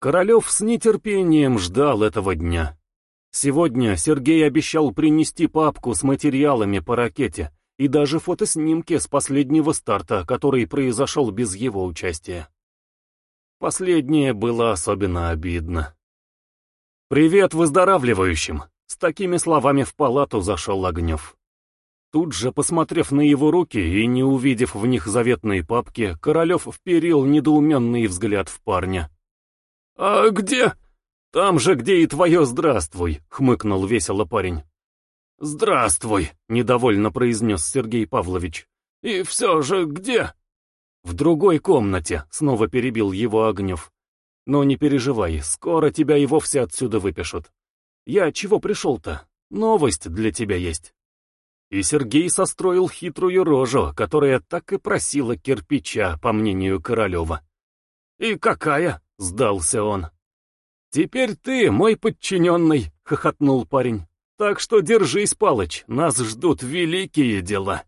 Королев с нетерпением ждал этого дня. Сегодня Сергей обещал принести папку с материалами по ракете и даже фотоснимки с последнего старта, который произошел без его участия. Последнее было особенно обидно. «Привет выздоравливающим!» С такими словами в палату зашел Огнев. Тут же, посмотрев на его руки и не увидев в них заветные папки, Королев вперил недоуменный взгляд в парня. «А где?» «Там же, где и твое здравствуй», — хмыкнул весело парень. «Здравствуй», — недовольно произнес Сергей Павлович. «И все же где?» «В другой комнате», — снова перебил его Огнев. «Но не переживай, скоро тебя и вовсе отсюда выпишут. Я чего пришел-то? Новость для тебя есть». И Сергей состроил хитрую рожу, которая так и просила кирпича, по мнению Королева. «И какая?» Сдался он. «Теперь ты мой подчиненный», — хохотнул парень. «Так что держись, Палыч, нас ждут великие дела».